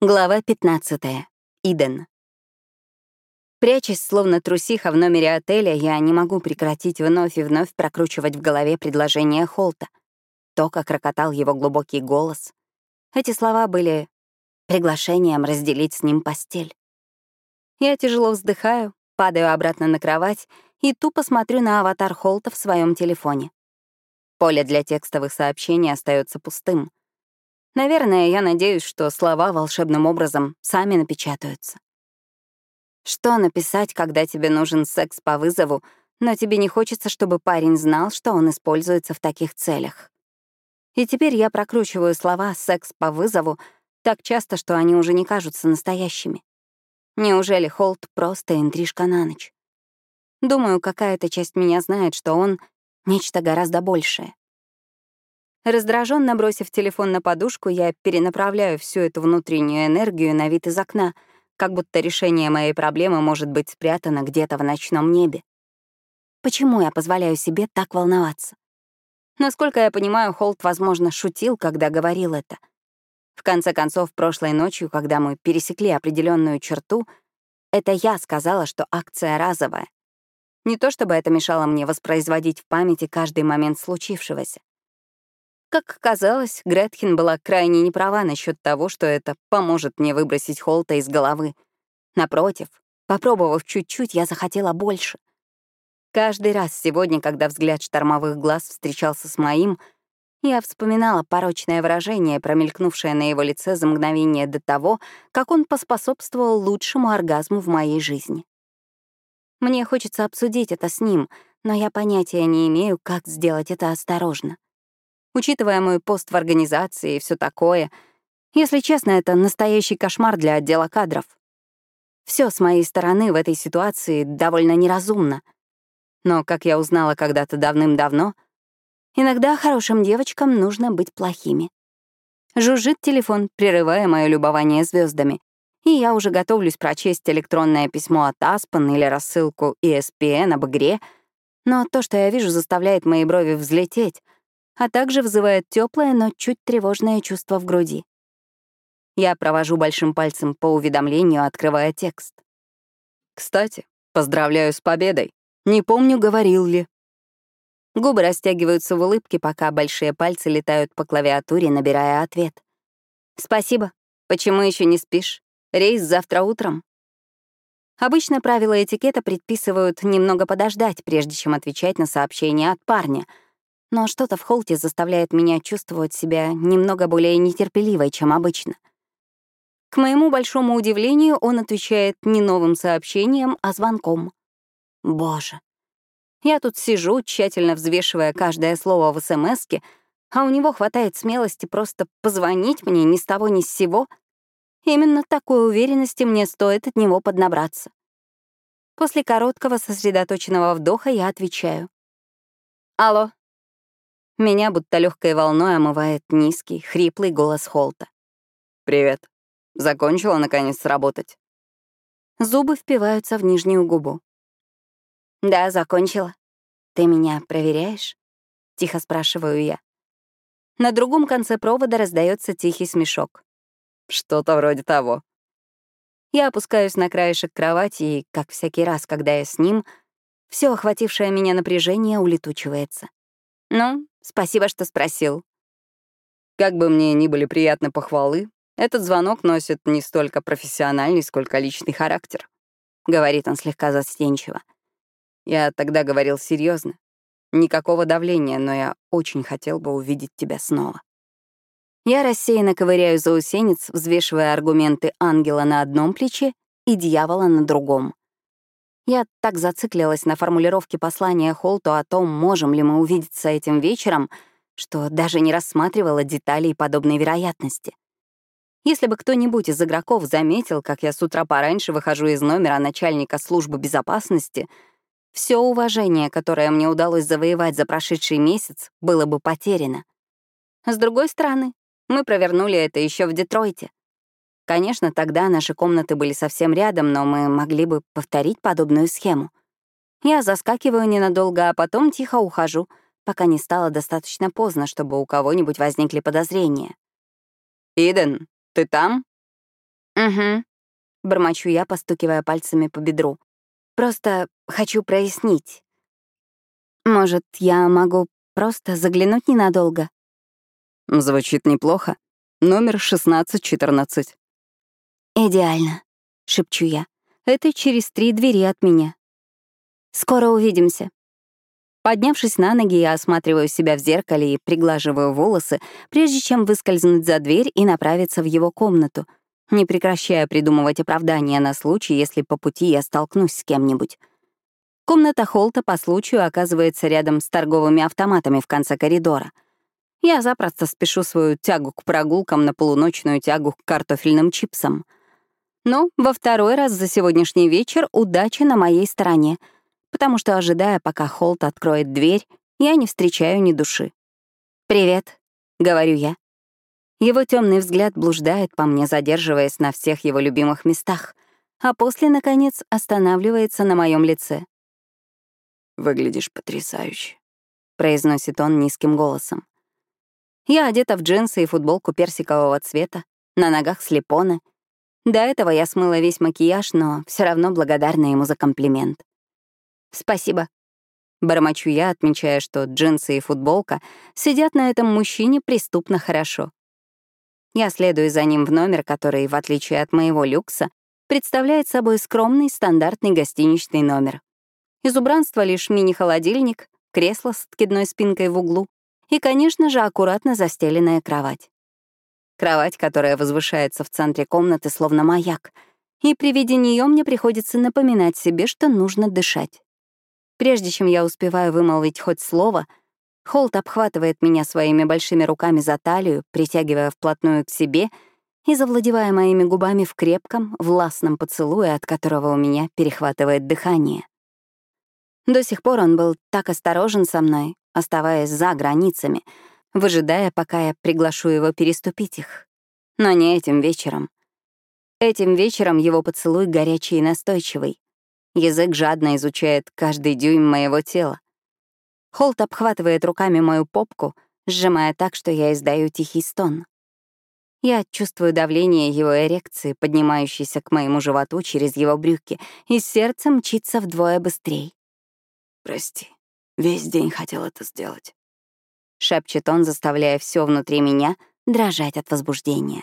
Глава 15. Иден. Прячась, словно трусиха в номере отеля, я не могу прекратить вновь и вновь прокручивать в голове предложение Холта. То, как рокотал его глубокий голос. Эти слова были приглашением разделить с ним постель. Я тяжело вздыхаю, падаю обратно на кровать и тупо смотрю на аватар Холта в своем телефоне. Поле для текстовых сообщений остается пустым — Наверное, я надеюсь, что слова волшебным образом сами напечатаются. Что написать, когда тебе нужен секс по вызову, но тебе не хочется, чтобы парень знал, что он используется в таких целях? И теперь я прокручиваю слова «секс по вызову» так часто, что они уже не кажутся настоящими. Неужели Холт просто интрижка на ночь? Думаю, какая-то часть меня знает, что он — нечто гораздо большее. Раздраженно бросив телефон на подушку, я перенаправляю всю эту внутреннюю энергию на вид из окна, как будто решение моей проблемы может быть спрятано где-то в ночном небе. Почему я позволяю себе так волноваться? Насколько я понимаю, Холт, возможно, шутил, когда говорил это. В конце концов, прошлой ночью, когда мы пересекли определенную черту, это я сказала, что акция разовая. Не то чтобы это мешало мне воспроизводить в памяти каждый момент случившегося. Как казалось, Гретхен была крайне неправа насчет того, что это поможет мне выбросить Холта из головы. Напротив, попробовав чуть-чуть, я захотела больше. Каждый раз сегодня, когда взгляд штормовых глаз встречался с моим, я вспоминала порочное выражение, промелькнувшее на его лице за мгновение до того, как он поспособствовал лучшему оргазму в моей жизни. Мне хочется обсудить это с ним, но я понятия не имею, как сделать это осторожно учитывая мой пост в организации и все такое. Если честно, это настоящий кошмар для отдела кадров. Все с моей стороны в этой ситуации довольно неразумно. Но, как я узнала когда-то давным-давно, иногда хорошим девочкам нужно быть плохими. Жужжит телефон, прерывая мое любование звездами, и я уже готовлюсь прочесть электронное письмо от Аспен или рассылку ESPN об игре, но то, что я вижу, заставляет мои брови взлететь — а также вызывает теплое, но чуть тревожное чувство в груди. Я провожу большим пальцем по уведомлению, открывая текст. «Кстати, поздравляю с победой. Не помню, говорил ли». Губы растягиваются в улыбке, пока большие пальцы летают по клавиатуре, набирая ответ. «Спасибо. Почему еще не спишь? Рейс завтра утром». Обычно правила этикета предписывают немного подождать, прежде чем отвечать на сообщение от парня — но что-то в Холте заставляет меня чувствовать себя немного более нетерпеливой, чем обычно. К моему большому удивлению, он отвечает не новым сообщением, а звонком. Боже. Я тут сижу, тщательно взвешивая каждое слово в СМСке, а у него хватает смелости просто позвонить мне ни с того ни с сего. Именно такой уверенности мне стоит от него поднабраться. После короткого сосредоточенного вдоха я отвечаю. «Алло, меня будто легкой волной омывает низкий, хриплый голос Холта. «Привет. Закончила, наконец, работать?» Зубы впиваются в нижнюю губу. «Да, закончила. Ты меня проверяешь?» — тихо спрашиваю я. На другом конце провода раздается тихий смешок. «Что-то вроде того». Я опускаюсь на краешек кровати, и, как всякий раз, когда я с ним, все охватившее меня напряжение улетучивается. «Ну, Спасибо, что спросил. Как бы мне ни были приятны похвалы, этот звонок носит не столько профессиональный, сколько личный характер. Говорит он слегка застенчиво. Я тогда говорил серьезно. Никакого давления, но я очень хотел бы увидеть тебя снова. Я рассеянно ковыряю заусенец, взвешивая аргументы ангела на одном плече и дьявола на другом. Я так зациклилась на формулировке послания Холту о том, можем ли мы увидеться этим вечером, что даже не рассматривала деталей подобной вероятности. Если бы кто-нибудь из игроков заметил, как я с утра пораньше выхожу из номера начальника службы безопасности, все уважение, которое мне удалось завоевать за прошедший месяц, было бы потеряно. С другой стороны, мы провернули это еще в Детройте. Конечно, тогда наши комнаты были совсем рядом, но мы могли бы повторить подобную схему. Я заскакиваю ненадолго, а потом тихо ухожу, пока не стало достаточно поздно, чтобы у кого-нибудь возникли подозрения. «Иден, ты там?» «Угу», — бормочу я, постукивая пальцами по бедру. «Просто хочу прояснить. Может, я могу просто заглянуть ненадолго?» Звучит неплохо. Номер 1614. «Идеально», — шепчу я. «Это через три двери от меня. Скоро увидимся». Поднявшись на ноги, я осматриваю себя в зеркале и приглаживаю волосы, прежде чем выскользнуть за дверь и направиться в его комнату, не прекращая придумывать оправдания на случай, если по пути я столкнусь с кем-нибудь. Комната Холта по случаю оказывается рядом с торговыми автоматами в конце коридора. Я запросто спешу свою тягу к прогулкам на полуночную тягу к картофельным чипсам. Но во второй раз за сегодняшний вечер удача на моей стороне — потому что, ожидая, пока Холт откроет дверь, я не встречаю ни души. «Привет», — говорю я. Его темный взгляд блуждает по мне, задерживаясь на всех его любимых местах, а после, наконец, останавливается на моем лице. «Выглядишь потрясающе», — произносит он низким голосом. Я одета в джинсы и футболку персикового цвета, на ногах слепоны. До этого я смыла весь макияж, но все равно благодарна ему за комплимент. «Спасибо». Бормочу я, отмечая, что джинсы и футболка сидят на этом мужчине преступно хорошо. Я следую за ним в номер, который, в отличие от моего люкса, представляет собой скромный стандартный гостиничный номер. Из убранства лишь мини-холодильник, кресло с откидной спинкой в углу и, конечно же, аккуратно застеленная кровать. Кровать, которая возвышается в центре комнаты, словно маяк, и при виде нее мне приходится напоминать себе, что нужно дышать. Прежде чем я успеваю вымолвить хоть слово, Холт обхватывает меня своими большими руками за талию, притягивая вплотную к себе и завладевая моими губами в крепком, властном поцелуе, от которого у меня перехватывает дыхание. До сих пор он был так осторожен со мной, оставаясь за границами, выжидая, пока я приглашу его переступить их. Но не этим вечером. Этим вечером его поцелуй горячий и настойчивый, Язык жадно изучает каждый дюйм моего тела. Холт обхватывает руками мою попку, сжимая так, что я издаю тихий стон. Я чувствую давление его эрекции, поднимающейся к моему животу через его брюки, и сердце мчится вдвое быстрее. «Прости, весь день хотел это сделать», — шепчет он, заставляя все внутри меня дрожать от возбуждения.